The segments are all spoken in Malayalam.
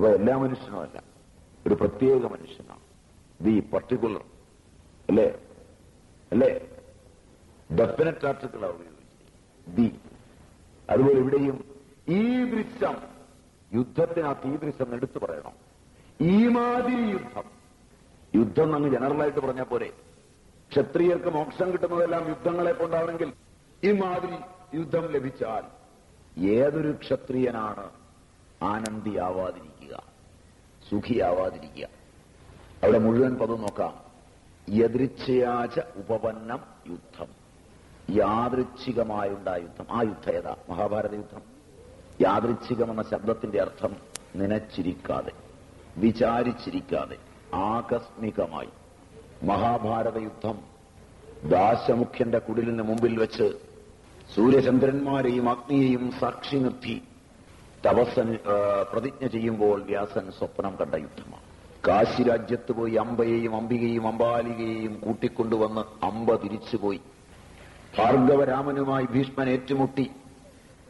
അപ്പൊ എല്ലാ മനുഷ്യനും അല്ല. ഒരു പ്രത്യേക മനുഷ്യനാണ്. ദി പർട്ടിക്കുലർ അല്ലേ? അല്ലേ? ഡെഫിനറ്റ് ആർട്ടിക്കിളാണ് ഉപയോഗിച്ചത് ദി അതുപോലെ ഇവിടെയും ഈ ദൃശ്യം യുദ്ധത്തിനകത്ത് ഈ ദൃശ്യം എടുത്തു പറയണം. ഈ മാതിരി യുദ്ധം യുദ്ധം അങ്ങ് ജനറലായിട്ട് പറഞ്ഞാൽ പോരെ. ക്ഷത്രിയർക്ക് മോക്ഷം കിട്ടുന്നതെല്ലാം യുദ്ധങ്ങളെ കൊണ്ടാണെങ്കിൽ ഈ മാതിരി യുദ്ധം ലഭിച്ചാൽ ഏതൊരു ക്ഷത്രിയനാണ് ആനന്ദിയാവാതിരിക്കുക സുഖിയാവാതിരിക്കുക. അവിടെ മുഴുവൻ പദം നോക്കാം. യദൃച്ഛയാച ഉപപന്നം യുദ്ധം. യാദൃച്ഛികമായുണ്ടായ യുദ്ധം. ആ യുദ്ധം മഹാഭാരത യുദ്ധം. യാദൃച്ഛികം എന്ന ശബ്ദത്തിന്റെ അർത്ഥം നനച്ചിരിക്കാതെ വിചാരിച്ചിരിക്കാതെ ആകസ്മികമായി. മഹാഭാരത യുദ്ധം ദാശമുഖ്യന്റെ കുടിലിന് മുമ്പിൽ വെച്ച് സൂര്യചന്ദ്രന്മാരെയും അഗ്നിയെയും സാക്ഷി നിർത്തി തപസ്സൻ പ്രതിജ്ഞ ചെയ്യുമ്പോൾ വ്യാസൻ സ്വപ്നം കണ്ട യുദ്ധമാണ്. കാശി രാജ്യത്ത് പോയി അമ്പയെയും അംബികയും അമ്പാലികയെയും കൂട്ടിക്കൊണ്ടുവന്ന് അമ്പ തിരിച്ചുപോയി. ഭാർഗവരാമനുമായി ഭീഷ്മൻ ഏറ്റുമുട്ടി.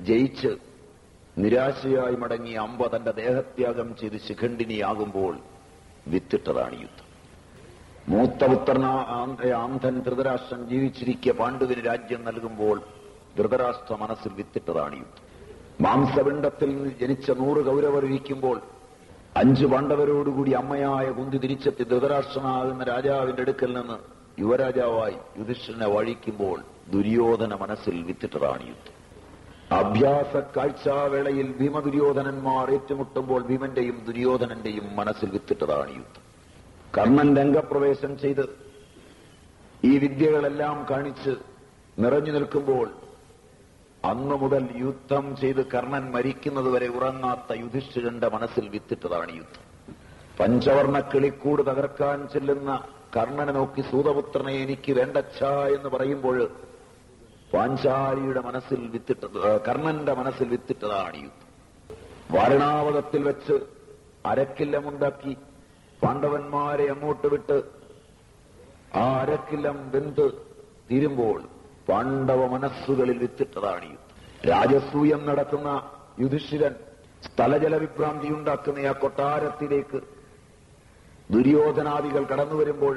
ജയിച്ച് നിരാശയായി മടങ്ങി അമ്പ തന്റെ ദേഹത്യാഗം ചെയ്ത് ശിഖണ്ഡിനിയാകുമ്പോൾ വിത്തിട്ടതാണ് യുദ്ധം. ആന്ധൻ ധൃതരാഷ്ട്രൻ ജീവിച്ചിരിക്കെ പാണ്ഡുവിന് രാജ്യം നൽകുമ്പോൾ ധൃതരാഷ്ട്ര മനസ്സിൽ വിത്തിട്ടതാണ് യുദ്ധം. മാംസപിണ്ഡത്തിൽ നിന്ന് ജനിച്ച നൂറ് കൗരവർ ഇരിക്കുമ്പോൾ അഞ്ചു പാണ്ഡവരോടുകൂടി അമ്മയായ കുന്തി തിരിച്ചെത്തി ധൃതരാഷ്ട്രനാകുന്ന രാജാവിന്റെ അടുക്കൽ നിന്ന് യുവരാജാവായി യുധിഷ്ഠനെ വഴിക്കുമ്പോൾ ദുര്യോധന മനസ്സിൽ വിത്തിട്ടതാണ് യുദ്ധം. അഭ്യാസ കാഴ്ചാവേളയിൽ ഭീമ ദുര്യോധനന്മാർ ഏറ്റുമുട്ടുമ്പോൾ ഭീമന്റെയും ദുര്യോധനന്റെയും മനസ്സിൽ വിത്തിട്ടതാണ് യുദ്ധം. കർണൻ രംഗപ്രവേശം ചെയ്ത് ഈ വിദ്യകളെല്ലാം കാണിച്ച് നിറഞ്ഞു നിൽക്കുമ്പോൾ അന്നു മുതൽ യുദ്ധം ചെയ്ത് കർണൻ മരിക്കുന്നതുവരെ ഉറങ്ങാത്ത യുധിഷ്ഠിരന്റെ മനസ്സിൽ വിത്തിട്ടതാണ് യുദ്ധം. പഞ്ചവർണ കിളിക്കൂട് തകർക്കാൻ ചെല്ലുന്ന കർണനെ നോക്കി സൂതപുത്രനെ എനിക്ക് വേണ്ടച്ഛ എന്ന് പറയുമ്പോൾ പാഞ്ചാലിയുടെ മനസ്സിൽ വിത്തിട്ടത് കർണന്റെ മനസ്സിൽ വിത്തിട്ടതാണ് യുദ്ധം. വാരണാവതത്തിൽ വെച്ച് അരക്കില്ലമുണ്ടാക്കി പാണ്ഡവന്മാരെ അങ്ങോട്ട് വിട്ട് ആ അരക്കില്ലം വെന്ത് തീരുമ്പോൾ പാണ്ഡവ മനസ്സുകളിൽ വിത്തിട്ടതാണ് രാജസൂയം നടത്തുന്ന യുധിഷ്ഠിരൻ സ്ഥലജല വിഭ്രാന്തി ഉണ്ടാക്കുന്ന ആ കൊട്ടാരത്തിലേക്ക് ദുര്യോധനാദികൾ കടന്നു വരുമ്പോൾ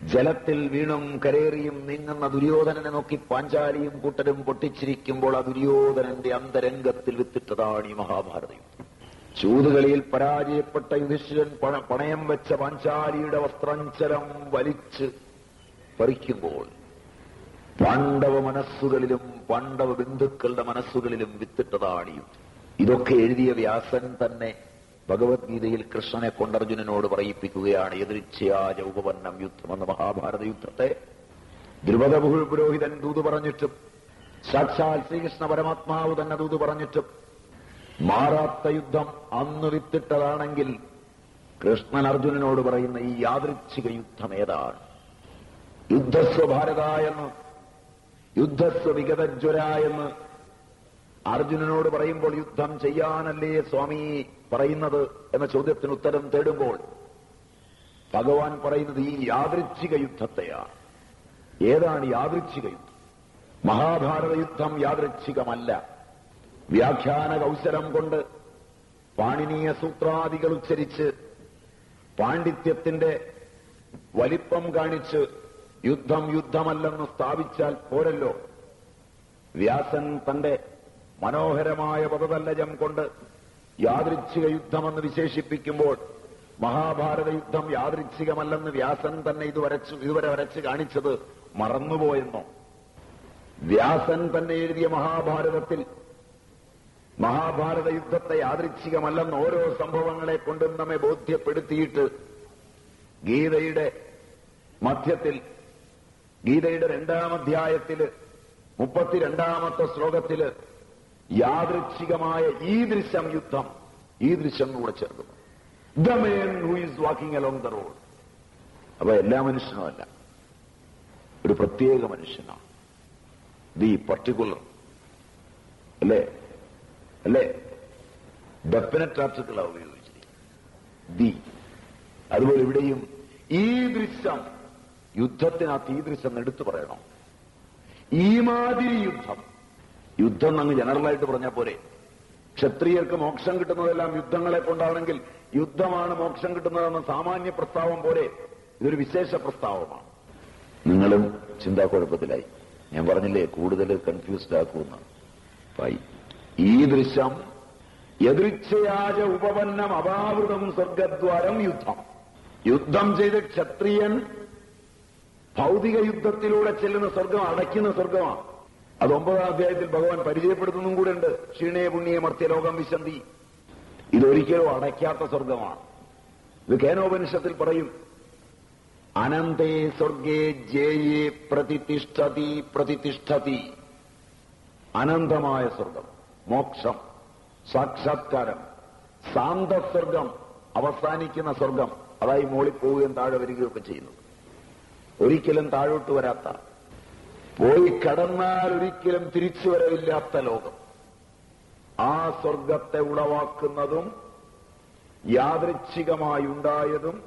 ജലത്തിൽ വീണും കരേറിയും നീങ്ങുന്ന ദുര്യോധനനെ നോക്കി പാഞ്ചാലിയും കൂട്ടരും പൊട്ടിച്ചിരിക്കുമ്പോൾ ആ ദുര്യോധനന്റെ അന്തരംഗത്തിൽ വിത്തിട്ടതാണ് ഈ മഹാഭാരതം ചൂതുകളിയിൽ പരാജയപ്പെട്ട യുധിഷ്ഠിരൻ പണ- പണയം വെച്ച പാഞ്ചാലിയുടെ വസ്ത്രഞ്ചലം വലിച്ച് പറിക്കുമ്പോൾ പാണ്ഡവ മനസ്സുകളിലും പാണ്ഡവ ബന്ധുക്കളുടെ മനസ്സുകളിലും വിത്തിട്ടതാണ് ഇതൊക്കെ എഴുതിയ വ്യാസൻ തന്നെ ഭഗവത്ഗീതയിൽ കൃഷ്ണനെ കൊണ്ടർജുനോട് പറയിപ്പിക്കുകയാണ് എതിർച്ചയാജ ഉപപന്നം യുദ്ധം എന്ന മഹാഭാരത യുദ്ധത്തെ ദ്രുപദ പുരോഹിതൻ ദൂത് പറഞ്ഞിട്ടും സാക്ഷാൽ ശ്രീകൃഷ്ണ പരമാത്മാവ് തന്നെ ദൂത് പറഞ്ഞിട്ടും മാറാത്ത യുദ്ധം അന്ന് വിത്തിട്ടതാണെങ്കിൽ കൃഷ്ണൻ അർജുനനോട് പറയുന്ന ഈ യാദൃച്ഛിക യുദ്ധം ഏതാണ്? യുദ്ധസ്വഭാരത എന്ന് യുദ്ധസ്വ വിഗതജ്വര എന്ന് അർജുനനോട് പറയുമ്പോൾ യുദ്ധം ചെയ്യാനല്ലേ സ്വാമി പറയുന്നത് എന്ന ചോദ്യത്തിന് ഉത്തരം തേടുമ്പോൾ ഭഗവാൻ പറയുന്നത് ഈ യാദൃച്ഛിക യുദ്ധത്തെയാണ്. ഏതാണ് യാദൃച്ഛിക യുദ്ധം? മഹാഭാരത യുദ്ധം യാദൃച്ഛികമല്ല. വ്യാഖ്യാന കൗശലം കൊണ്ട് പാണിനീയ സൂത്രാദികൾ ഉച്ചരിച്ച് പാണ്ഡിത്യത്തിന്റെ വലിപ്പം കാണിച്ച് യുദ്ധം യുദ്ധമല്ലെന്ന് സ്ഥാപിച്ചാൽ പോരല്ലോ. വ്യാസൻ തന്റെ മനോഹരമായ പദതല്ലജം കൊണ്ട് യാദൃച്ഛിക യുദ്ധമെന്ന് വിശേഷിപ്പിക്കുമ്പോൾ മഹാഭാരത യുദ്ധം യാദൃച്ഛികമല്ലെന്ന് വ്യാസൻ തന്നെ ഇത് വരച്ചു ഇതുവരെ വരച്ച് കാണിച്ചത് മറന്നുപോയെന്നോ. വ്യാസൻ തന്നെ എഴുതിയ മഹാഭാരതത്തിൽ മഹാഭാരത യുദ്ധത്തെ യാദൃച്ഛികമല്ലെന്ന് ഓരോ സംഭവങ്ങളെ കൊണ്ടും നമ്മെ ബോധ്യപ്പെടുത്തിയിട്ട് ഗീതയുടെ മധ്യത്തിൽ ഗീതയുടെ രണ്ടാം അധ്യായത്തിൽ മുപ്പത്തിരണ്ടാമത്തെ ശ്ലോകത്തിൽ യാദൃച്ഛികമായ ഈ ദൃശ്യം യുദ്ധം ഈ ദൃശ്യം കൂടെ ചേർന്നു the man who is walking along the road അപ്പൊ എല്ലാ മനുഷ്യനും അല്ല. ഒരു പ്രത്യേക മനുഷ്യനാണ്. ദി പർട്ടിക്കുലർ അല്ലേ? അല്ലേ? ഡെഫിനറ്റ് ആർട്ടിക്കിളാണ് ഉപയോഗിച്ചിരിക്കുന്നത്. ദി അതുപോലെ ഇവിടെയും ഈ ദൃശ്യം യുദ്ധത്തിനകത്ത് ആ തീദൃശ്യം എടുത്തു പറയണം. ഈ മാതിരി യുദ്ധം യുദ്ധം അങ്ങ് ജനറലായിട്ട് പറഞ്ഞാൽ പോരെ. ക്ഷത്രിയർക്ക് മോക്ഷം കിട്ടുന്നതെല്ലാം യുദ്ധങ്ങളെ കൊണ്ടാണെങ്കിൽ യുദ്ധമാണ് മോക്ഷം കിട്ടുന്നതെന്ന സാമാന്യ പ്രസ്താവം പോലെ ഇതൊരു വിശേഷ പ്രസ്താവമാണ്. നിങ്ങളും ചിന്താക്കുഴപ്പത്തിലായി. ഞാൻ പറഞ്ഞില്ലേ കൂടുതൽ കൺഫ്യൂസ്ഡ് ആക്കുമെന്ന് ഈ ദൃശ്യം യദൃച്ഛയാജ ഉപവന്നം അപാവൃതം സ്വർഗദ്വാരം യുദ്ധം. യുദ്ധം ചെയ്ത് ക്ഷത്രിയൻ ഭൗതിക യുദ്ധത്തിലൂടെ ചെല്ലുന്ന സ്വർഗം അടയ്ക്കുന്ന സ്വർഗമാണ് അത് ഒമ്പതാം അധ്യായത്തിൽ ഭഗവാൻ പരിചയപ്പെടുത്തുന്നതും കൂടെ ഉണ്ട്. ക്ഷീണേ പുണ്യേ മർത്യലോകം വിശന്തി. ഇതൊരിക്കലും അടയ്ക്കാത്ത സ്വർഗമാണ് ഇത് കേനോപനിഷത്തിൽ പറയും. അനന്തേ സ്വർഗേ ജേയെ പ്രതിഷ്ഠതി പ്രതിഷ്ഠതി. അനന്തമായ സ്വർഗം മോക്ഷം സാക്ഷാത്കാരം സാന്തസ്വർഗം അവസാനിക്കുന്ന സ്വർഗം അതായി മോളിപ്പോവുകയും താഴെ വരികയൊക്കെ ചെയ്യുന്നത് ഒരിക്കലും താഴോട്ട് വരാത്ത പോയി കടന്നാൽ ഒരിക്കലും തിരിച്ചു വരവില്ലാത്ത ലോകം. ആ സ്വർഗത്തെ ഉളവാക്കുന്നതും യാദൃച്ഛികമായി ഉണ്ടായതും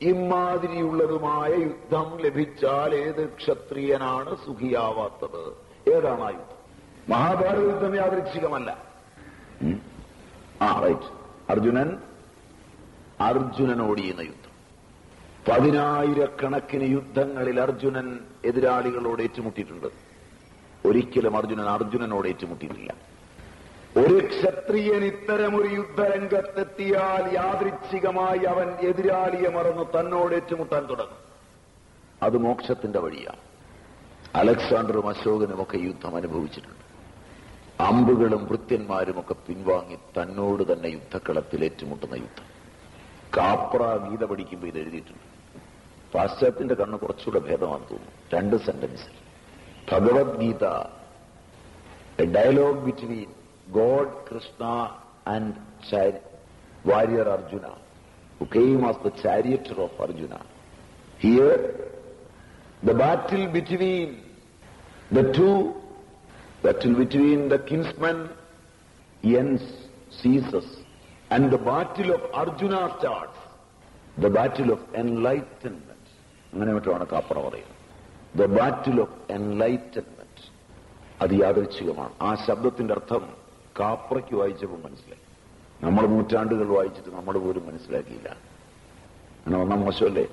ഇമാതിരിയുള്ളതുമായ യുദ്ധം ലഭിച്ചാൽ ഏത് ക്ഷത്രിയനാണ് സുഖിയാവാത്തത്? ഏതാണ് ആ യുദ്ധം? മഹാഭാരത യുദ്ധം യാദൃച്ഛികമല്ല. ആ റൈറ്റ്. അർജുനൻ അർജുനനോടിയുന്ന യുദ്ധം. പതിനായിരക്കണക്കിന് യുദ്ധങ്ങളിൽ അർജുനൻ എതിരാളികളോട് ഏറ്റുമുട്ടിയിട്ടുണ്ട്. ഒരിക്കലും അർജുനൻ അർജുനനോട് ഏറ്റുമുട്ടിയിട്ടില്ല. ഒരു ക്ഷത്രിയൻ ഇത്തരമൊരു യുദ്ധരംഗത്തെത്തിയാൽ യാദൃച്ഛികമായി അവൻ എതിരാളിയെ മറന്ന് തന്നോട് ഏറ്റുമുട്ടാൻ തുടങ്ങും. അത് മോക്ഷത്തിന്റെ വഴിയാണ് അലക്സാണ്ടറും അശോകനുമൊക്കെ യുദ്ധം അനുഭവിച്ചിട്ടുണ്ട്. അമ്പുകളും വൃത്യന്മാരുമൊക്കെ പിൻവാങ്ങി തന്നോട് തന്നെ യുദ്ധക്കളത്തിൽ ഏറ്റുമുട്ടുന്ന യുദ്ധം. കാപ്ര ഗീത പഠിക്കുമ്പോൾ ഇത് എഴുതിയിട്ടുണ്ട്. പാശ്ചാത്യന്റെ കണ്ണ് കുറച്ചുകൂടെ ഭേദമാണെന്ന് തോന്നുന്നു രണ്ട് സെന്റൻസിൽ Bhagavad Gita a dialogue between God Krishna and warrior Arjuna who came as the charioteer of Arjuna. Here, the battle between the two, battle between the kinsmen ends, ceases, and the battle of Arjuna starts. The battle of enlightenment. അങ്ങനെ മറ്റുമാണ് കാപ്പറ പറയുന്നത് ദ ബാറ്റിൽ ഓഫ് എൻലൈറ്റൻമെന്റ് അത് യാദൃച്ഛികമാണ്. ആ ശബ്ദത്തിന്റെ അർത്ഥം കാപ്രയ്ക്ക് വായിച്ചപ്പോൾ മനസ്സിലായി. നമ്മൾ നൂറ്റാണ്ടുകൾ വായിച്ചിട്ട് നമ്മൾ പോലും മനസ്സിലാക്കിയില്ല. അങ്ങനെ ഒന്നാം മോശമല്ലേ?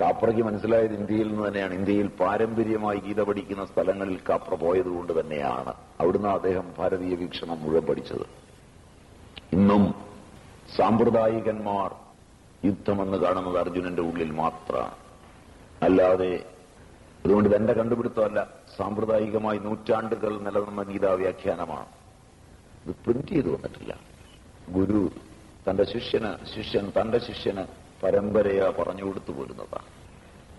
കാപ്രയ്ക്ക് മനസ്സിലായത് ഇന്ത്യയിൽ നിന്ന് തന്നെയാണ്. ഇന്ത്യയിൽ പാരമ്പര്യമായി ഗീത പഠിക്കുന്ന സ്ഥലങ്ങളിൽ കാപ്ര പോയതുകൊണ്ട് തന്നെയാണ്. അവിടുന്ന് അദ്ദേഹം ഭാരതീയ വീക്ഷണം മുഴുവൻ പഠിച്ചത്. ഇന്നും സാമ്പ്രദായികന്മാർ യുദ്ധമെന്ന് കാണുന്നത് അർജുനന്റെ ഉള്ളിൽ മാത്രമാണ്. അല്ലാതെ അതുകൊണ്ട് എന്റെ കണ്ടുപിടുത്തമല്ല. സാമ്പ്രദായികമായി നൂറ്റാണ്ടുകൾ നിലനിന്ന ഗീതാ വ്യാഖ്യാനമാണ്. ഇത് പ്രിന്റ് ചെയ്തു വന്നിട്ടില്ല. ഗുരു തന്റെ ശിഷ്യന് ശിഷ്യൻ തന്റെ ശിഷ്യന് പരമ്പരയാ പറഞ്ഞു കൊടുത്തു പോരുന്നതാണ്.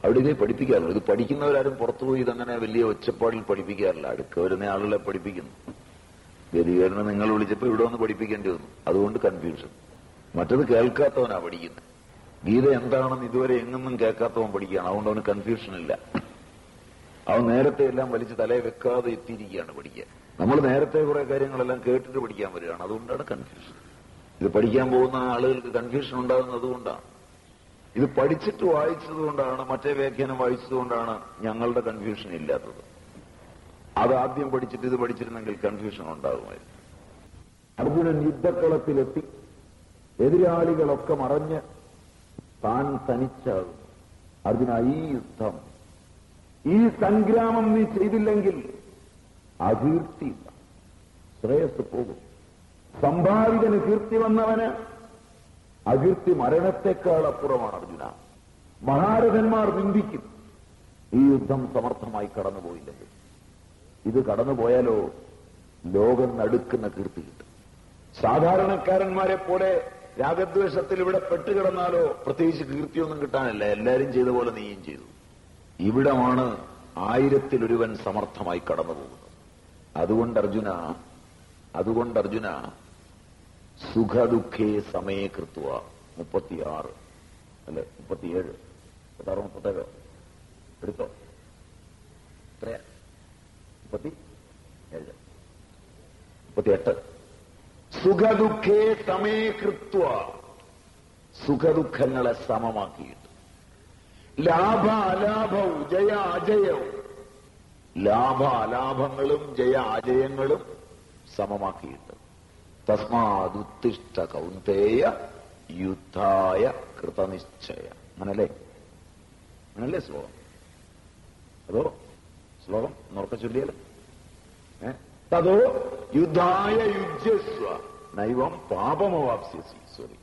അവിടെ ഇതേ പഠിപ്പിക്കാറുള്ളൂ. ഇത് പഠിക്കുന്നവരാരും പുറത്തുപോയി ഇതങ്ങനെ വലിയ ഒച്ചപ്പാടിൽ പഠിപ്പിക്കാറില്ല. അടുക്ക വരുന്ന ആളുകളെ പഠിപ്പിക്കുന്നു. ഗതികേരനെ നിങ്ങൾ വിളിച്ചപ്പോൾ ഇവിടെ വന്ന് പഠിപ്പിക്കേണ്ടി വന്നു. അതുകൊണ്ട് കൺഫ്യൂഷൻ മറ്റത് കേൾക്കാത്തവനാ പഠിക്കുന്നത്. ഗീത എന്താണെന്ന് ഇതുവരെ എങ്ങൊന്നും കേൾക്കാത്തവൻ പഠിക്കുകയാണ്. അതുകൊണ്ട് അവന് കൺഫ്യൂഷൻ ഇല്ല. അവൻ നേരത്തെ എല്ലാം വലിച്ച് തലയെ വെക്കാതെ എത്തിയിരിക്കുകയാണ് പഠിക്കാൻ. നമ്മൾ നേരത്തെ കുറെ കാര്യങ്ങളെല്ലാം കേട്ടിട്ട് പഠിക്കാൻ വരികയാണ്. അതുകൊണ്ടാണ് കൺഫ്യൂഷൻ ഇത് പഠിക്കാൻ പോകുന്ന ആളുകൾക്ക് കൺഫ്യൂഷൻ ഉണ്ടാകുന്നത് അതുകൊണ്ടാണ്. ഇത് പഠിച്ചിട്ട് വായിച്ചതുകൊണ്ടാണ് മറ്റേ വ്യാഖ്യാനം വായിച്ചതുകൊണ്ടാണ് ഞങ്ങളുടെ കൺഫ്യൂഷൻ ഇല്ലാത്തത്. അത് ആദ്യം പഠിച്ചിട്ട് ഇത് പഠിച്ചിരുന്നെങ്കിൽ കൺഫ്യൂഷൻ ഉണ്ടാകുമായിരുന്നു. അർജുനൻ യുദ്ധക്കളത്തിലെത്തി. എതിരാളികളൊക്കെ മറഞ്ഞ് താൻ തനിച്ചാകും അർജുന ഈ യുദ്ധം ഈ സംഗ്രാമം നീ ചെയ്തില്ലെങ്കിൽ അകീർത്തിയില്ല ശ്രേയസ് പോകും. സമ്പാദികന് കീർത്തി വന്നവന് അകീർത്തി മരണത്തെക്കാൾ അപ്പുറമാണ് അർജുന. മഹാരഥന്മാർ നിന്ദിക്കും ഈ യുദ്ധം സമർത്ഥമായി കടന്നുപോയില്ലെങ്കിൽ. ഇത് കടന്നുപോയാലോ ലോകം നടുക്കുന്ന കീർത്തി കിട്ടും. സാധാരണക്കാരന്മാരെ പോലെ രാഗദ്വേഷത്തിൽ ഇവിടെ പെട്ടുകിടന്നാലോ പ്രത്യേകിച്ച് കീർത്തിയൊന്നും കിട്ടാനില്ല. എല്ലാവരും ചെയ്ത പോലെ നീയും ചെയ്തു. ഇവിടമാണ് ആയിരത്തിലൊരുവൻ സമർത്ഥമായി കടന്നു പോകുന്നത് അതുകൊണ്ട് അർജുന അതുകൊണ്ട് അർജുന സുഖദുഃഖേ സമയ കൃത്വ. മുപ്പത്തിയാറ്. അല്ലെ? മുപ്പത്തിയേഴ്. മുപ്പത്താറ് മുപ്പത്തേഴോ. എടുത്തോ? മുപ്പത്തി ഏഴ്. മുപ്പത്തിയെട്ട്. സുഖദുഃഖേ സമേ കൃത്വ. സുഖദുഃഖങ്ങളെ സമമാക്കിയിട്ട്. ലാഭ അലാഭവും ജയ അജയവും ലാഭ അലാഭങ്ങളും ജയ അജയങ്ങളും സമമാക്കിയിട്ട്. തസ്മാതുത്തിഷ്ട കൗന്തേയ യുദ്ധായ കൃതനിശ്ചയ. അങ്ങനല്ലേ? അങ്ങനല്ലേ ശ്ലോകം? അതോ ശ്ലോകം നോർക്ക ചൊല്ലിയാലോ? ഏ? തതോ യുദ്ധായ യുജ്യസ്വ. നൈവം പാപമവാപ്സ്യസി. സോറി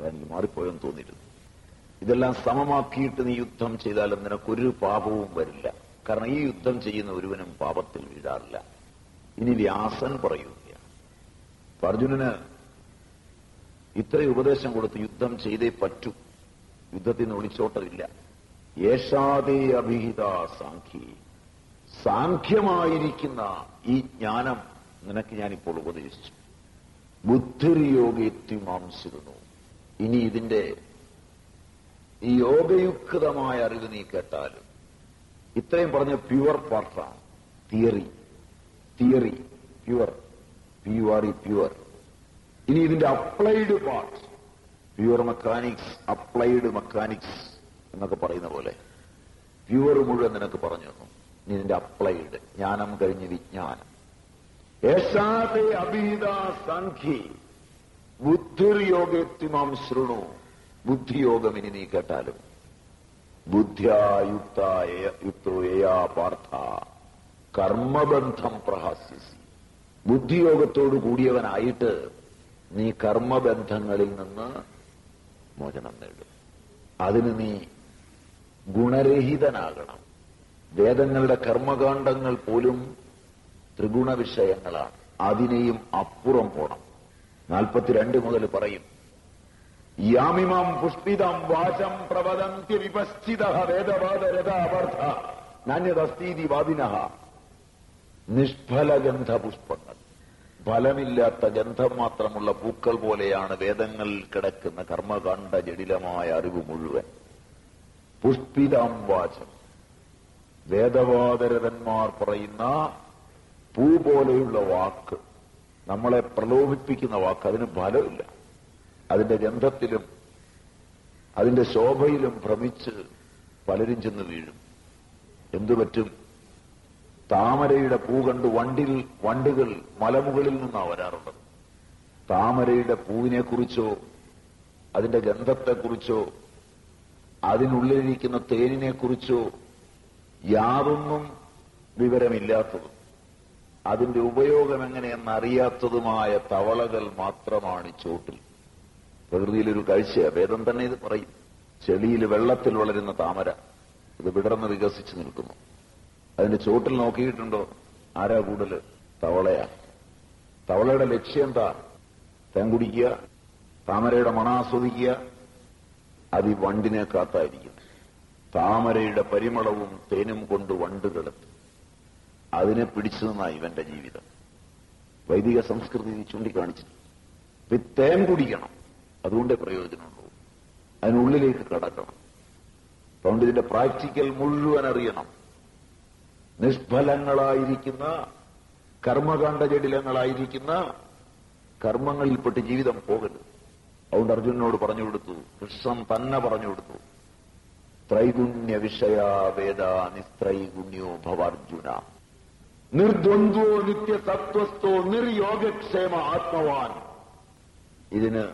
അതെനിക്ക് മാറിപ്പോയെന്ന് തോന്നിയിരുന്നു ഇതെല്ലാം സമമാക്കിയിട്ട് നീ യുദ്ധം ചെയ്താലും നിനക്കൊരു പാപവും വരില്ല. കാരണം ഈ യുദ്ധം ചെയ്യുന്ന ഒരുവനും പാപത്തിൽ വീഴാറില്ല. ഇനി വ്യാസൻ പറയുകയാണ്. അർജുനന് ഇത്രയും ഉപദേശം കൊടുത്ത് യുദ്ധം ചെയ്തേ പറ്റൂ. യുദ്ധത്തിൽ നിന്ന് ഒളിച്ചോട്ടമില്ല. യേശാദേ അഭിഹിത സാഖ്യ സാഖ്യമായിരിക്കുന്ന ഈ ജ്ഞാനം നിനക്ക് ഞാനിപ്പോൾ ഉപദേശിച്ചു. ബുദ്ധിർയോഗേത്യുമാംസിരുന്നു ഇനി ഇതിന്റെ ഈ യോഗയുക്തമായ അറിവ് നീ കേട്ടാലും ഇത്രയും പറഞ്ഞ പ്യുവർ പാർട്ടാണ് theory. Theory. Pure. P R E pure. ഇനി ഇതിന്റെ applied part. Pure mechanics applied mechanics എന്നൊക്കെ പറയുന്ന പോലെ പ്യുവർ മുഴുവൻ നിനക്ക് പറഞ്ഞു തന്നു. ഇതിന്റെ അപ്ലൈഡ്. ജ്ഞാനം കഴിഞ്ഞ് വിജ്ഞാനം. യേശാതെ അഭീത സംഖി ബുദ്ധിർയോഗത്തിമാം ശൃണു. ബുദ്ധിയോഗം ഇനി നീ കേട്ടാലും. ബുദ്ധ്യായുക്തായ യുക്തോ പാർത്ഥ. കർമ്മബന്ധം പ്രഹാസ്യസി. ബുദ്ധിയോഗത്തോടു കൂടിയവനായിട്ട് നീ കർമ്മബന്ധങ്ങളിൽ നിന്ന് മോചനം നേടും. അതിന് നീ ഗുണരഹിതനാകണം. വേദങ്ങളുടെ കർമ്മകാണ്ഡങ്ങൾ പോലും ത്രിഗുണ വിഷയങ്ങളാണ് അതിനെയും അപ്പുറം പോണം. നാൽപ്പത്തിരണ്ട് മുതൽ പറയും യാമിമാം പുഷ്പിതം വാചം പ്രവദന്തി വിപശ്ചിത വേദവാദരഥാവർദ്ധ നാണ്യതസ്തീതി വാദിന. നിഷ്ഫലഗന്ധ പുഷ്പങ്ങൾ ഫലമില്ലാത്ത ഗന്ധം മാത്രമുള്ള പൂക്കൾ പോലെയാണ് വേദങ്ങളിൽ കിടക്കുന്ന കർമ്മകാണ്ഡ ജടിലമായ അറിവ് മുഴുവൻ. പുഷ്പിതം വാചം. വേദവാദരഥന്മാർ പറയുന്ന പൂ പോലെയുള്ള വാക്ക് നമ്മളെ പ്രലോഭിപ്പിക്കുന്ന വാക്ക് അതിന് ഫലമില്ല. അതിന്റെ ഗന്ധത്തിലും അതിന്റെ ശോഭയിലും ഭ്രമിച്ച് പലരും ചെന്ന് വീഴും. എന്തു പറ്റും? താമരയുടെ പൂ കണ്ട് വണ്ടിൽ വണ്ടുകൾ മലമുകളിൽ നിന്നാണ് വരാറുള്ളത്. താമരയുടെ പൂവിനെക്കുറിച്ചോ അതിന്റെ ഗന്ധത്തെക്കുറിച്ചോ അതിനുള്ളിലിരിക്കുന്ന തേനിനെക്കുറിച്ചോ യാതൊന്നും വിവരമില്ലാത്തതും അതിന്റെ ഉപയോഗം എങ്ങനെയെന്ന് അറിയാത്തതുമായ തവളകൾ മാത്രമാണ് ചോട്ടിൽ. പ്രകൃതിയിലൊരു കാഴ്ചയാണ് വേദം തന്നെ ഇത് പറയും. ചെളിയിൽ വെള്ളത്തിൽ വളരുന്ന താമര. ഇത് വിടർന്ന് വികസിച്ചു നിൽക്കുന്നു. അതിന്റെ ചോട്ടിൽ നോക്കിയിട്ടുണ്ടോ? ആരാ കൂടുതൽ? തവളയാ. തവളയുടെ ലക്ഷ്യം എന്താ? തേൻ കുടിക്കുക താമരയുടെ മണാസ്വദിക്കുക അത് ഈ വണ്ടിനെ കാത്തായിരിക്കും താമരയുടെ പരിമളവും തേനും കൊണ്ട് വണ്ടുകളെത്തും അതിനെ പിടിച്ചു നിന്നാ ഇവന്റെ ജീവിതം. വൈദിക സംസ്കൃതി ചൂണ്ടിക്കാണിച്ചു തേൻ കുടിക്കണം. അതുകൊണ്ടേ പ്രയോജനമുള്ളൂ. അതിനുള്ളിലേക്ക് കടക്കണം. അതുകൊണ്ട് ഇതിന്റെ പ്രാക്ടിക്കൽ മുഴുവൻ അറിയണം. നിഷ്ഫലങ്ങളായിരിക്കുന്ന കർമ്മകാണ്ഡ ജടിലങ്ങളായിരിക്കുന്ന കർമ്മങ്ങളിൽപ്പെട്ട് ജീവിതം പോകരുത്. അതുകൊണ്ട് അർജുനനോട് പറഞ്ഞു കൊടുത്തു. കൃഷ്ണൻ തന്നെ പറഞ്ഞു കൊടുത്തു. ത്രൈഗുണ്യ വിഷയ വേദ നിസ്ത്രൈഗുണ്യോ ഭവാർജുന. നിർദ്വന്ദ്വോ നിത്യസത്വസ്ഥോ നിർയോഗക്ഷേമ ആത്മവാൻ. ഇതിന്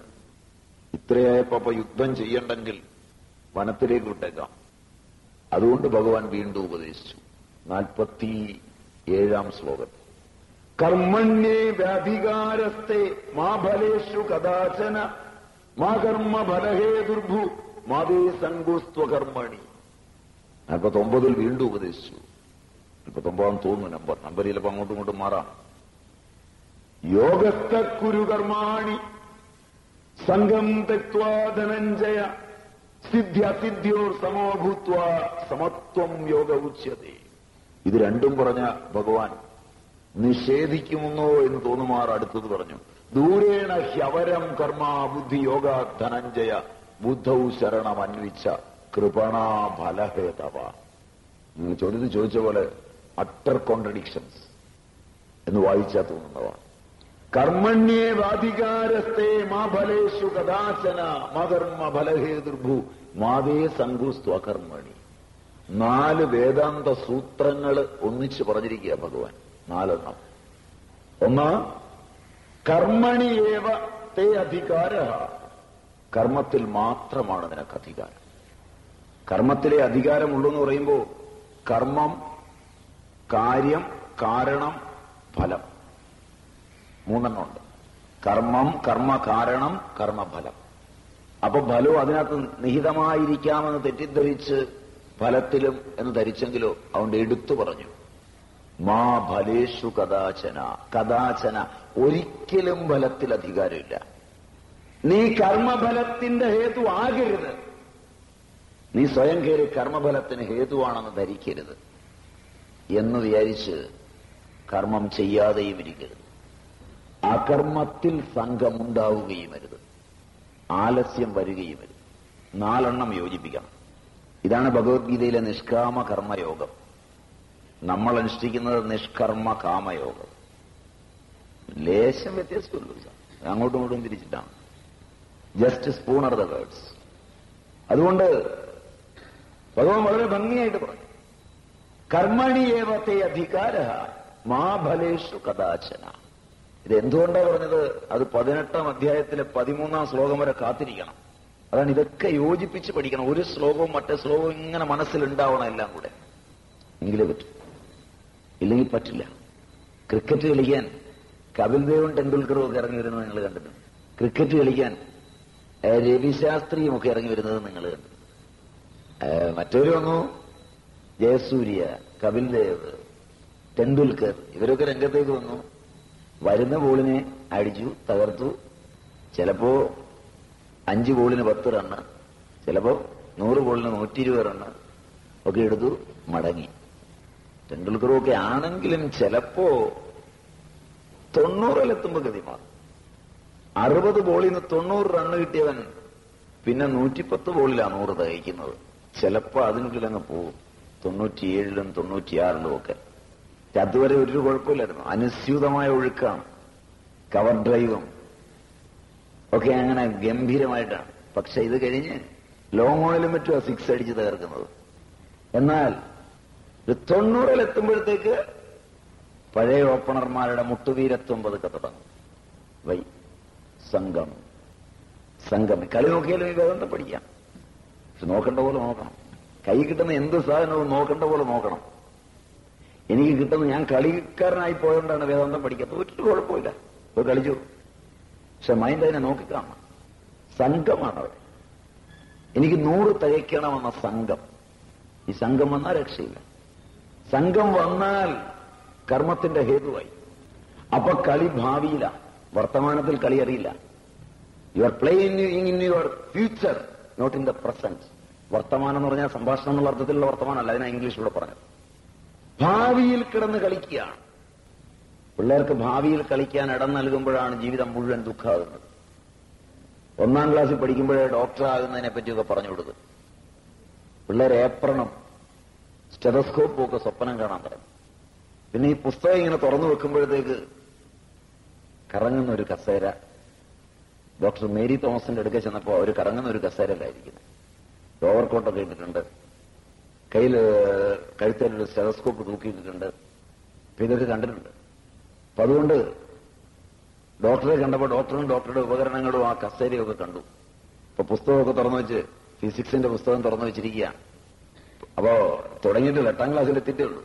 ഇത്രയായപ്പോ യുദ്ധം ചെയ്യണ്ടെങ്കിൽ വനത്തിലേക്ക് വിട്ടേക്കാം അതുകൊണ്ട് ഭഗവാൻ വീണ്ടും ഉപദേശിച്ചു. നാൽപ്പത്തി ഏഴാം ശ്ലോകം. കർമ്മണ്യേ വ്യാധികാരസ്ഥേ മാ ഫലേഷു കഥാചന. മാ കർമ്മ ഫലഹേതുർഭു മാതേ സങ്കുസ്ത്വകർമ്മണി. നാൽപ്പത്തൊമ്പതിൽ വീണ്ടും ഉപദേശിച്ചു. നാൽപ്പത്തൊമ്പതാം തോന്നുന്നു നമ്പർ. നമ്പർ ചിലപ്പോൾ അങ്ങോട്ടും ഇങ്ങോട്ടും മാറാം. യോഗസ്ഥ കുരുകർമാണി സംഘം തെക്വാ ധനഞ്ജയ. സിദ്ധ്യസിദ്ധ്യോർ സമോഭൂത്വ സമത്വം യോഗ ഉച്ചത. ഇത് രണ്ടും പറഞ്ഞ ഭഗവാൻ നിഷേധിക്കുമെന്നോ എന്ന് തോന്നുമാർ അടുത്തത് പറഞ്ഞു. ദൂരേണ ഹ്യവരം കർമ്മ ബുദ്ധി യോഗ ധനഞ്ജയ. ബുദ്ധൗ ശരണം അന്വിച്ച കൃപണാഫലഹേതവ നിങ്ങൾ ചോദ്യത്തിൽ ചോദിച്ച പോലെ അട്ടർ കോൺട്രഡിക്ഷൻസ് എന്ന് വായിച്ചാൽ തോന്നുന്നതാണ് കർമ്മണ്യേ വാധികാരസ്ഥേ മാ ഫലേഷു കഥാചന മകർമ്മ ഫലഹേതുർഭു മാതേ സങ്കുസ്തു അകർമ്മണി നാല് വേദാന്ത സൂത്രങ്ങൾ ഒന്നിച്ച് പറഞ്ഞിരിക്കുക ഭഗവാൻ നാലെണ്ണം. ഒന്ന് കർമ്മണിയേവ തേ അധികാര കർമ്മത്തിൽ മാത്രമാണ് നിനക്ക് അധികാരം. കർമ്മത്തിലെ അധികാരമുള്ളൂ എന്ന് പറയുമ്പോൾ കർമ്മം കാര്യം കാരണം ഫലം. മൂന്നെണ്ണമുണ്ട്. കർമ്മം കർമ്മ കാരണം കർമ്മഫലം അപ്പൊ ഫലവും അതിനകത്ത് നിഹിതമായിരിക്കാമെന്ന് തെറ്റിദ്ധരിച്ച് ഫലത്തിലും എന്ന് ധരിച്ചെങ്കിലോ അതുകൊണ്ട് എടുത്തു പറഞ്ഞു. മാ ഫലേഷു കഥാചന. കഥാചന. ഒരിക്കലും ഫലത്തിൽ അധികാരമില്ല. നീ കർമ്മഫലത്തിന്റെ ഹേതു ആകരുത്. നീ സ്വയം കയറി കർമ്മഫലത്തിന് ഹേതുവാണെന്ന് ധരിക്കരുത്. എന്ന് വിചാരിച്ച് കർമ്മം ചെയ്യാതെയും ഇരിക്കരുത്. അകർമ്മത്തിൽ സംഘമുണ്ടാവുകയും അരുത് ആലസ്യം വരികയും അരുത് നാലെണ്ണം യോജിപ്പിക്കണം. ഇതാണ് ഭഗവത്ഗീതയിലെ നിഷ്കാമ കർമ്മയോഗം നമ്മൾ അനുഷ്ഠിക്കുന്നത് നിഷ്കർമ്മ കാമയോഗം ലേശം വ്യത്യാസമുള്ളൂ സാർ. അങ്ങോട്ടും ഇങ്ങോട്ടും തിരിച്ചിട്ടാണ്. Just spoon are the words അതുകൊണ്ട് ഭഗവാൻ വളരെ ഭംഗിയായിട്ട് പറഞ്ഞു. കർമ്മണിയേവത്തെ അധികാര മാ ഫലേഷു കഥാചന. ഇത് എന്തുകൊണ്ടാണ് പറഞ്ഞത്? അത് പതിനെട്ടാം അധ്യായത്തിലെ പതിമൂന്നാം ശ്ലോകം വരെ കാത്തിരിക്കണം. അതാണ് ഇതൊക്കെ യോജിപ്പിച്ച് പഠിക്കണം. ഒരു ശ്ലോകവും മറ്റേ ശ്ലോകവും ഇങ്ങനെ മനസ്സിലുണ്ടാവണം എല്ലാം കൂടെ. എങ്കിലേ പറ്റും. ഇല്ലെങ്കിൽ പറ്റില്ല. ക്രിക്കറ്റ് കളിക്കാൻ കപിൽ ദേവും ടെണ്ടുൽക്കറും ഒക്കെ ഇറങ്ങി വരുന്നത് നിങ്ങൾ കണ്ടിട്ടുണ്ട്. ക്രിക്കറ്റ് കളിക്കാൻ ഏഹ്, രവിശാസ്ത്രിയും ഒക്കെ ഇറങ്ങി വരുന്നത് നിങ്ങൾ കണ്ടു. മറ്റൊരു വന്നു. ജയസൂര്യ കപിൽ ദേവ് ടെണ്ടുൽക്കർ ഇവരൊക്കെ രംഗത്തേക്ക് വന്നു. വരുന്ന ബോളിനെ അടിച്ചു തകർത്തു. ചിലപ്പോ അഞ്ച് ബോളിന് പത്ത് റണ്ണ്. ചിലപ്പോ നൂറ് ബോളിന് നൂറ്റി ഇരുപത് റണ്ണ് ഒക്കെ എടുത്തു മടങ്ങി. ടെണ്ടുൽക്കറും ഒക്കെ ആണെങ്കിലും ചിലപ്പോ തൊണ്ണൂറിലെത്തുമ്പോ ഗതി മാറും അറുപത് ബോളിൽ നിന്ന് തൊണ്ണൂറ് റണ്ണ് കിട്ടിയവൻ പിന്നെ നൂറ്റിപ്പത്ത് ബോളിലാണ് നൂറ് തികയ്ക്കുന്നത് ചിലപ്പോ അതിനുള്ളിൽ അങ്ങ് പോകും. തൊണ്ണൂറ്റിയേഴിലും തൊണ്ണൂറ്റിയാറിലും ഒക്കെ. അതുവരെ ഒരു കുഴപ്പമില്ലായിരുന്നു. അനുസ്യൂതമായ ഒഴുക്കാണ്. കവർ ഡ്രൈവും ഒക്കെ അങ്ങനെ ഗംഭീരമായിട്ടാണ്. പക്ഷെ ഇത് കഴിഞ്ഞ് ലോങ് ഓണിലും മറ്റും സിക്സ് അടിച്ച് തകർക്കുന്നത്. എന്നാൽ ഒരു തൊണ്ണൂറിലെത്തുമ്പോഴത്തേക്ക് പഴയ ഓപ്പണർമാരുടെ മുട്ടുവീരത്വം പതുക്കെ തുടങ്ങും. വൈ. സംഘം. സംഘം. കളി നോക്കിയാലും ഈ വേദന പഠിക്കാം. പക്ഷെ നോക്കേണ്ട പോലെ നോക്കണം. കൈ കിട്ടുന്ന എന്ത് സാധനവും നോക്കേണ്ട പോലെ നോക്കണം. എനിക്ക് കിട്ടുന്ന ഞാൻ കളിക്കാരനായി പോയതുകൊണ്ടാണ് വേദാന്തം പഠിക്കാത്തത് ഒരു കുഴപ്പമില്ല. പോയി കളിച്ചു. പക്ഷെ മൈൻഡ് അതിനെ നോക്കിക്കാണണം. അവർ എനിക്ക് നൂറ് തികയ്ക്കണമെന്ന സംഘം. ഈ സംഘം വന്നാൽ രക്ഷയില്ല. സംഘം വന്നാൽ കർമ്മത്തിന്റെ ഹേതുവായി. അപ്പൊ കളി ഭാവിയില വർത്തമാനത്തിൽ കളിയറിയില്ല. You are playing in your future not in the present വർത്തമാനം എന്ന് പറഞ്ഞാൽ സംഭാഷണം എന്നുള്ള അർത്ഥത്തിലുള്ള വർത്തമാനമല്ല. അതിനാ ഇംഗ്ലീഷിലൂടെ പറഞ്ഞത്. ഭാവിയിൽ കിടന്ന് കളിക്കുകയാണ്. പിള്ളേർക്ക് ഭാവിയിൽ കളിക്കാൻ ഇടം നൽകുമ്പോഴാണ് ജീവിതം മുഴുവൻ ദുഃഖമാകുന്നത്. ഒന്നാം ക്ലാസ്സിൽ പഠിക്കുമ്പോഴേ ഡോക്ടറാകുന്നതിനെ പറ്റിയൊക്കെ പറഞ്ഞു കൊടുക്കും പിള്ളേർ ഏപ്രണം സ്റ്റെതസ്കോപ്പും ഒക്കെ സ്വപ്നം കാണാൻ പറയും. പിന്നെ ഈ പുസ്തകം ഇങ്ങനെ തുറന്നു വെക്കുമ്പോഴത്തേക്ക് കറങ്ങുന്ന ഒരു കസേര. ഡോക്ടർ മേരി തോമസിന്റെ അടുക്കെ ചെന്നപ്പോൾ അവർ കറങ്ങുന്ന ഒരു കസേരയിലായിരിക്കുന്നത് ഓവർകോട്ടൊക്കെ ഇട്ടിട്ടുണ്ട്. കയ്യിൽ കഴുത്തേലൊരു സ്റ്റെതസ്കോപ്പ് തൂക്കിയിട്ടിട്ടുണ്ട്. ഇതൊക്കെ കണ്ടിട്ടുണ്ട്. അപ്പൊ അതുകൊണ്ട് ഡോക്ടറെ കണ്ടപ്പോൾ ഡോക്ടറും ഡോക്ടറുടെ ഉപകരണങ്ങളും ആ കസേരയൊക്കെ കണ്ടു. ഇപ്പൊ പുസ്തകമൊക്കെ തുറന്നു വെച്ച് ഫിസിക്സിന്റെ പുസ്തകം തുറന്നു വെച്ചിരിക്കുകയാണ്. അപ്പോ തുടങ്ങിയിട്ട് എട്ടാം ക്ലാസ്സിൽ എത്തിയിട്ടേ ഉള്ളൂ.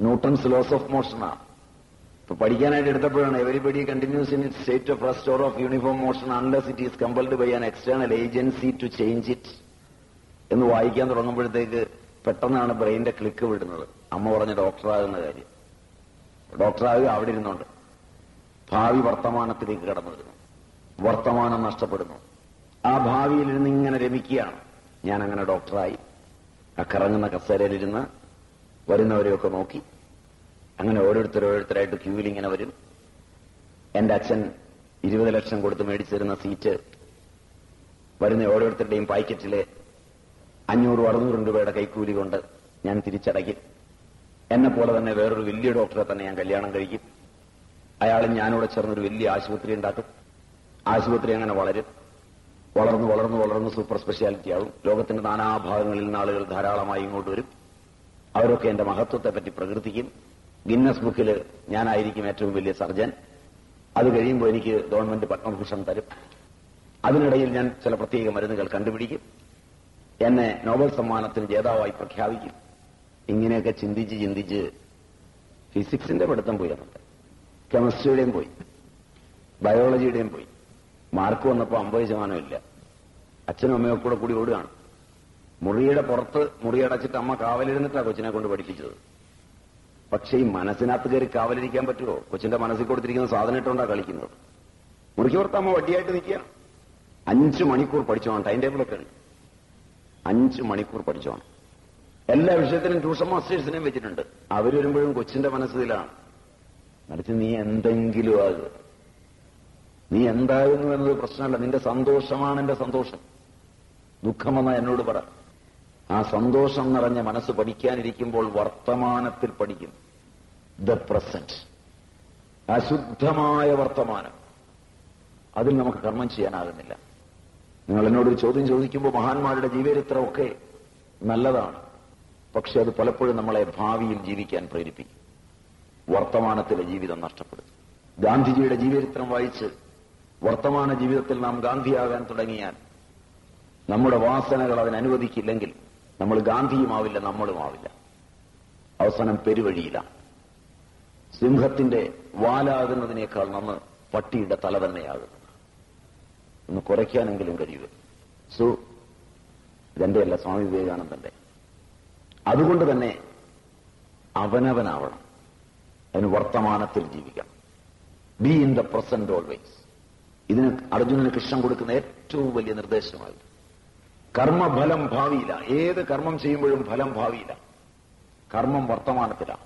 ന്യൂട്ടൺസ് ലോസ് ഓഫ് മോഷനാണ് ഇപ്പൊ പഠിക്കാനായിട്ട് എടുത്തപ്പോഴാണ് everybody continues in it state of rest or of uniform motion unless it is compelled by an external agency to change it എന്ന് വായിക്കാൻ തുടങ്ങുമ്പോഴത്തേക്ക് പെട്ടെന്നാണ് ബ്രെയിന്റെ ക്ലിക്ക് വിടുന്നത്. അമ്മ പറഞ്ഞ ഡോക്ടറാകുന്ന കാര്യം. ഡോക്ടറാകുക അവിടെ ഇരുന്നുണ്ട്. ഭാവി വർത്തമാനത്തിലേക്ക് കടന്നു വരുന്നു. വർത്തമാനം നഷ്ടപ്പെടുന്നു. ആ ഭാവിയിൽ ഇരുന്ന് ഇങ്ങനെ രമിക്കുകയാണ്. ഞാൻ അങ്ങനെ ഡോക്ടറായി. ആ കറങ്ങുന്ന കസേരയിലിരുന്ന് വരുന്നവരെയൊക്കെ നോക്കി. അങ്ങനെ ഓരോരുത്തർ ഓരോരുത്തരായിട്ട് ക്യൂവിൽ ഇങ്ങനെ വരും. എന്റെ അച്ഛൻ ഇരുപത് ലക്ഷം കൊടുത്ത് മേടിച്ചിരുന്ന സീറ്റ് വരുന്ന ഓരോരുത്തരുടെയും പാക്കറ്റിലെ അഞ്ഞൂറും അറുന്നൂറും രൂപയുടെ കൈക്കൂലി കൊണ്ട് ഞാൻ തിരിച്ചടയ്ക്കും. എന്നെ പോലെ തന്നെ വേറൊരു വലിയ ഡോക്ടറെ തന്നെ ഞാൻ കല്യാണം കഴിക്കും. അയാളും ഞാനോട് ചേർന്നൊരു വലിയ ആശുപത്രി ഉണ്ടാക്കും. ആശുപത്രി അങ്ങനെ വളരും. വളർന്ന് വളർന്ന് വളർന്ന് സൂപ്പർ സ്പെഷ്യാലിറ്റി ആവും. ലോകത്തിന്റെ നാനാഭാഗങ്ങളിൽ നിന്ന് ആളുകൾ ധാരാളമായി ഇങ്ങോട്ട് വരും. അവരൊക്കെ എന്റെ മഹത്വത്തെപ്പറ്റി പ്രകീർത്തിക്കും ഗിന്നസ് ബുക്കിൽ ഞാനായിരിക്കും ഏറ്റവും വലിയ സർജൻ. അത് കഴിയുമ്പോൾ എനിക്ക് ഗവൺമെന്റ് പത്മഭൂഷൺ തരും. അതിനിടയിൽ ഞാൻ ചില പ്രത്യേക മരുന്നുകൾ കണ്ടുപിടിക്കും. എന്നെ നോബൽ സമ്മാനത്തിന് ജേതാവായി പ്രഖ്യാപിക്കും. ഇങ്ങനെയൊക്കെ ചിന്തിച്ച് ചിന്തിച്ച് ഫിസിക്സിന്റെ പഠിത്തം പോയി അന്നത്തെ കെമിസ്ട്രിയുടെയും പോയി. ബയോളജിയുടെയും പോയി. മാർക്ക് വന്നപ്പോൾ അമ്പത് ശതമാനമില്ല അച്ഛനും അമ്മയൊക്കെ കൂടെ കൂടി ഓടുകയാണ്. മുറിയുടെ പുറത്ത് മുറിയടച്ചിട്ട് അമ്മ കാവലിരുന്നിട്ടാണ് കൊച്ചിനെ കൊണ്ട് പഠിപ്പിച്ചത്. പക്ഷേ ഈ മനസ്സിനകത്ത് കയറി കാവലിരിക്കാൻ പറ്റുമോ? കൊച്ചിന്റെ മനസ്സിൽ കൊടുത്തിരിക്കുന്ന സാധനം ഇട്ടുകൊണ്ടാ കളിക്കുന്നത്. മുറിക്ക് പുറത്ത് വട്ടിയായിട്ട് നിൽക്കുക അഞ്ച് മണിക്കൂർ പഠിച്ചോണം ടൈം ടേബിളൊക്കെ ഉണ്ട് അഞ്ച് മണിക്കൂർ പഠിച്ചോണം എല്ലാ വിഷയത്തിനും ട്യൂഷൻ മാസ്റ്റേഴ്സിനെയും വെച്ചിട്ടുണ്ട്. അവർ വരുമ്പോഴും കൊച്ചിന്റെ മനസ്സിലാണ്. മറിച്ച് നീ എന്തെങ്കിലും ആകുക നീ എന്താകുന്നു എന്നത് പ്രശ്നമല്ല. നിന്റെ സന്തോഷമാണ് എന്റെ സന്തോഷം. ദുഃഖമെന്ന എന്നോട് പറ. ആ സന്തോഷം നിറഞ്ഞ മനസ്സ് പഠിക്കാനിരിക്കുമ്പോൾ വർത്തമാനത്തിൽ പഠിക്കും. ദ പ്രസന്റ് അശുദ്ധമായ വർത്തമാനം. അതിൽ നമുക്ക് കർമ്മം ചെയ്യാനാകുന്നില്ല. നിങ്ങൾ എന്നോട് ഒരു ചോദ്യം ചോദിക്കുമ്പോൾ മഹാന്മാരുടെ ജീവചരിത്രമൊക്കെ നല്ലതാണ്. പക്ഷെ അത് പലപ്പോഴും നമ്മളെ ഭാവിയിൽ ജീവിക്കാൻ പ്രേരിപ്പിക്കും. വർത്തമാനത്തിലെ ജീവിതം നഷ്ടപ്പെടും. ഗാന്ധിജിയുടെ ജീവചരിത്രം വായിച്ച് വർത്തമാന ജീവിതത്തിൽ നാം ഗാന്ധിയാകാൻ തുടങ്ങിയാൽ നമ്മുടെ വാസനകൾ അതിനനുവദിക്കില്ലെങ്കിൽ നമ്മൾ ഗാന്ധിയുമാവില്ല നമ്മളുമാവില്ല. അവസാനം പെരുവഴിയിലാണ് സിംഹത്തിന്റെ വാലാകുന്നതിനേക്കാൾ നന്ന് പട്ടിയുടെ തല തന്നെയാകുന്നത് ഒന്ന് കുറയ്ക്കാനെങ്കിലും കഴിയുക സോ ഇതെന്റെ അല്ല സ്വാമി വിവേകാനന്ദന്റെ. അതുകൊണ്ട് തന്നെ അവനവനാവണം. അതിന് വർത്തമാനത്തിൽ ജീവിക്കണം be in the present always ഇതിന് അർജുനന് കൃഷ്ണൻ കൊടുക്കുന്ന ഏറ്റവും വലിയ നിർദ്ദേശമായി കർമ്മഫലം ഭാവിയില്ല. ഏത് കർമ്മം ചെയ്യുമ്പോഴും ഫലം ഭാവിയില്ല. കർമ്മം വർത്തമാനത്തിലാണ്.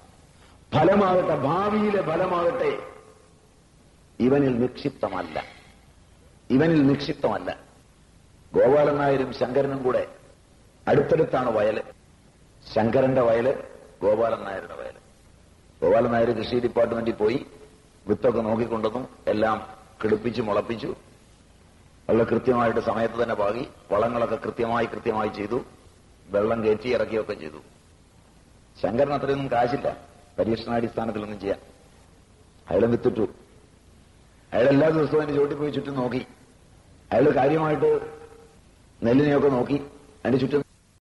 ഫലമാകട്ടെ ഭാവിയിലെ ഫലമാകട്ടെ ഇവനിൽ നിക്ഷിപ്തമല്ല. ഇവനിൽ നിക്ഷിപ്തമല്ല. ഗോപാലൻ നായരും ശങ്കരനും കൂടെ അടുത്തടുത്താണ് വയൽ. ശങ്കരന്റെ വയൽ ഗോപാലൻ നായരുടെ വയൽ. ഗോപാലൻ നായർ കൃഷി ഡിപ്പാർട്ട്മെന്റിൽ പോയി വിത്തൊക്കെ നോക്കിക്കൊണ്ടുവന്നു എല്ലാം കിളിപ്പിച്ചു മുളപ്പിച്ചു വെള്ളം കൃത്യമായിട്ട് സമയത്ത് തന്നെ പാകി വളങ്ങളൊക്കെ കൃത്യമായി കൃത്യമായി ചെയ്തു വെള്ളം കയറ്റി ഇറക്കിയൊക്കെ ചെയ്തു. ശങ്കരൻ അത്രയൊന്നും കാശില്ല. പരീക്ഷണാടിസ്ഥാനത്തിലൊന്നും ചെയ്യാൻ. അയാളെ വിത്തിട്ടു. അയാൾ എല്ലാ ദിവസവും അതിന്റെ ചോട്ടിൽ പോയി ചുറ്റും നോക്കി. അയാൾ കാര്യമായിട്ട് നെല്ലിനെയൊക്കെ നോക്കി. അതിന്റെ ചുറ്റും